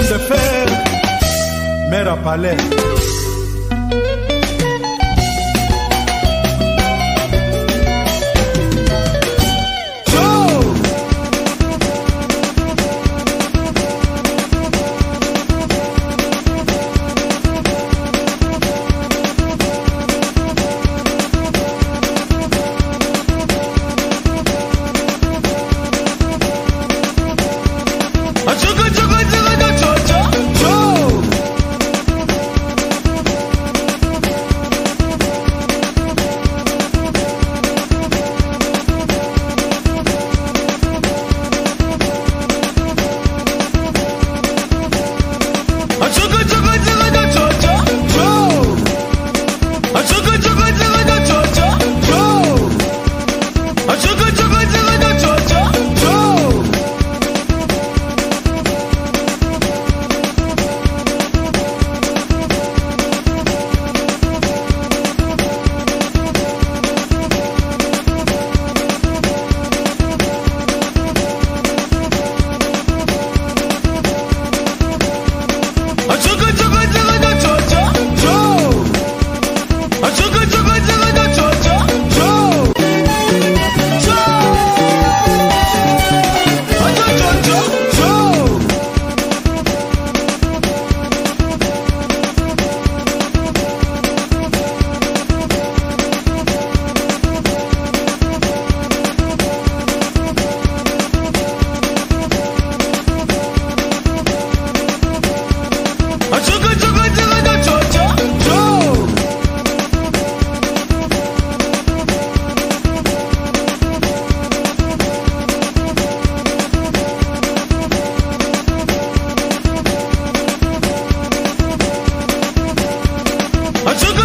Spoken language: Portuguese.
homme de fer, mère à palais. Ajuda I took